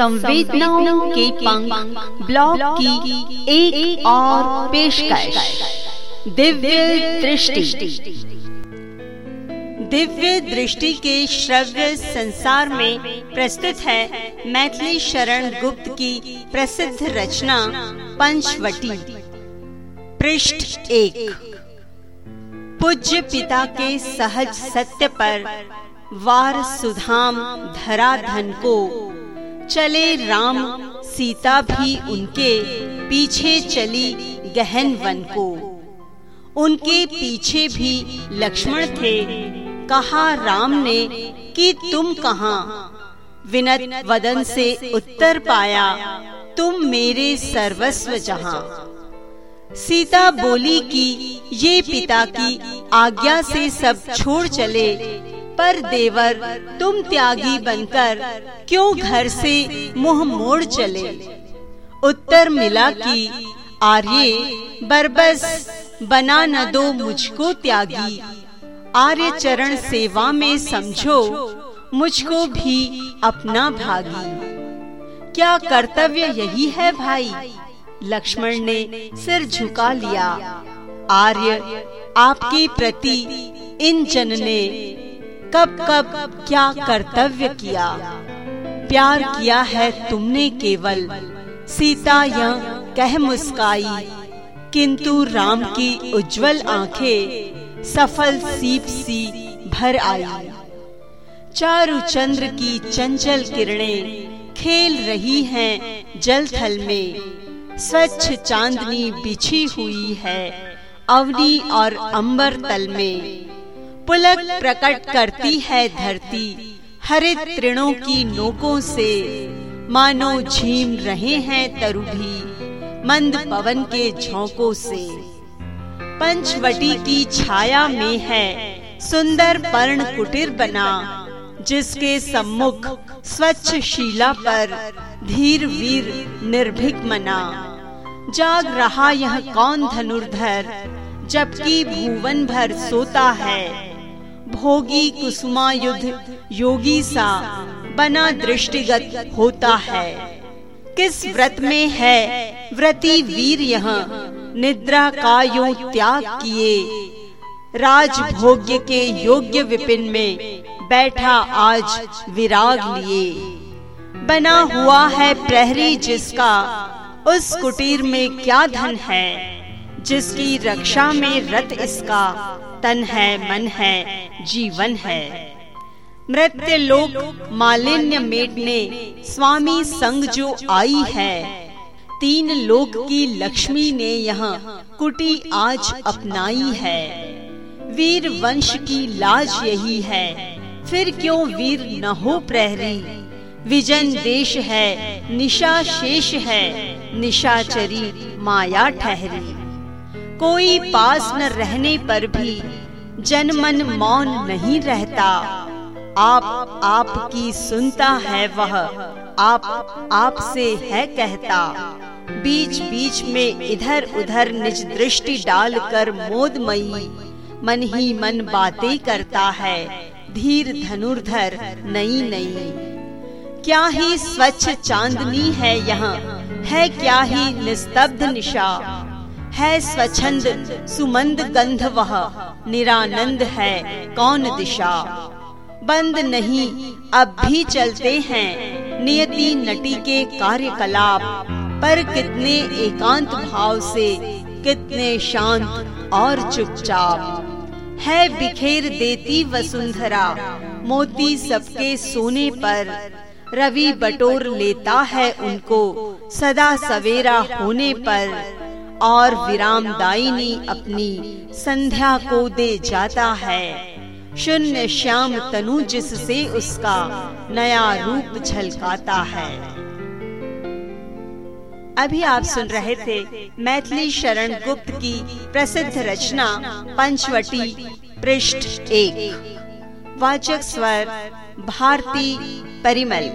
संवेदनाओं के पंख ब्लॉग की एक, एक और पेशकश। दिव्य दृष्टि। दिव्य दृष्टि के श्रव्य संसार में प्रस्तुत है मैथिली शरण गुप्त की प्रसिद्ध रचना पंचवटी। पृष्ठ एक। पूज्य पिता के सहज सत्य पर वार सुधाम धरा धन को चले राम। सीता भी उनके पीछे चली गहन वन को। उनके पीछे भी लक्ष्मण थे। कहा राम ने कि तुम कहा? विनत वदन से उत्तर पाया, तुम मेरे सर्वस्व जहाँ। सीता बोली कि ये पिता की आज्ञा से सब छोड़ चले। पर देवर, तुम त्यागी बनकर क्यों घर से मुँह मोड़ चले? उत्तर मिला कि, आर्य, बरबस, बना न दो मुझको त्यागी। आर्य चरण सेवा में समझो, मुझको भी अपना भागी। क्या कर्तव्य यही है भाई? लक्ष्मण ने सिर झुका लिया। आर्य, आपके प्रति इन जन ने कब कब, क्या कर्तव्य किया? प्यार किया है तुमने केवल। सीता यह कह मुस्काई, किंतु राम की उज्जवल आँखें सफल सीप सी भर आई। चारु चंद्र की चंचल किरणें खेल रही हैं जल थल में। स्वच्छ चांदनी बिछी हुई है अवनी और अंबर तल में। पुलक प्रकट करती है धरती हरित तृणों की नोकों से। मानो झीम रहे हैं तरु भी मंद पवन के झोंकों से। पंचवटी की छाया में है सुंदर पर्ण कुटीर बना, जिसके सम्मुख स्वच्छ शिला पर धीर वीर निर्भीक मना। जाग रहा यह कौन धनुर्धर, जबकि भुवन भर सोता है। भोगी कुसुमा युद्ध योगी सा बना दृष्टिगत होता है। किस व्रत में है? व्रती वीर यहाँ, निद्रा का यो त्याग किए। राज भोग्य के योग्य विपिन में बैठा आज विराग लिए। बना हुआ है प्रहरी जिसका, उस कुटीर में क्या धन है? जिसकी रक्षा में रत इसका, तन है, मन है, जीवन है। मृत्य लोक मालिन्य मेटने स्वामी संग जो आई है। तीन लोक की लक्ष्मी ने यहाँ कुटी आज अपनाई है। वीर वंश की लाज यही है, फिर क्यों वीर न हो प्रहरी? विजन देश है, निशा शेष है, निशाचरी माया ठहरी। कोई पास न रहने पर भी जन मन मौन नहीं रहता। आप आपकी सुनता है वह, आप आप से है कहता। बीच बीच में इधर उधर निज दृष्टि डाल डालकर मोदमयी, मन ही मन बातें करता है। धीर धनुर्धर नई नई। क्या ही स्वच्छ चांदनी है यहाँ, है क्या ही निस्तब्ध निशा। है स्वच्छंद, सुमंद गंध वह, निरानंद है कौन दिशा? बंद नहीं, अब भी चलते हैं नियति नटी के कार्यकलाप। पर कितने एकांत भाव से, कितने शांत और चुपचाप। है बिखेर देती वसुंधरा, मोती सबके सोने पर। रवि बटोर लेता है उनको, सदा सवेरा होने पर। और विराम दायिनी अपनी संध्या को दे जाता है। शून्य श्याम तनु जिससे उसका नया रूप झलकाता है। अभी आप सुन रहे थे मैथिली शरण गुप्त की प्रसिद्ध रचना, पंचवटी पृष्ठ एक। वाचक स्वर, भारती परिमल।